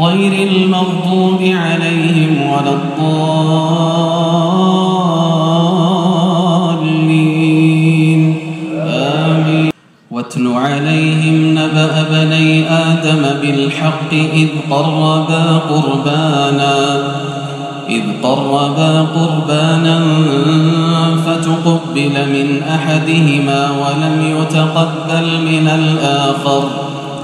غير المغضوب عليهم ولا الضالين. آمين. واتل عليهم نبأ بني آدم بالحق إذ قربا قربانا إذ قربا قربانا فتقبل من أحدهما ولم يتقبل من الآخر.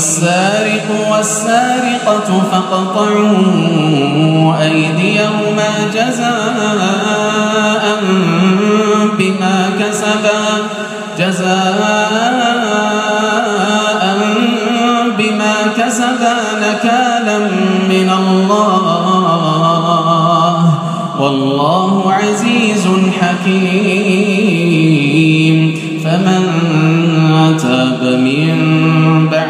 والسارق والسارقة فاقطعوا أيديهما جزاء بما كسبا جزاء بما كسبا نكالا من الله. والله عزيز حكيم. فمن تاب من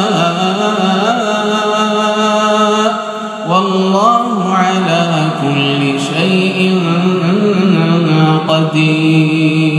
يشاء والله على كل شيء قدير.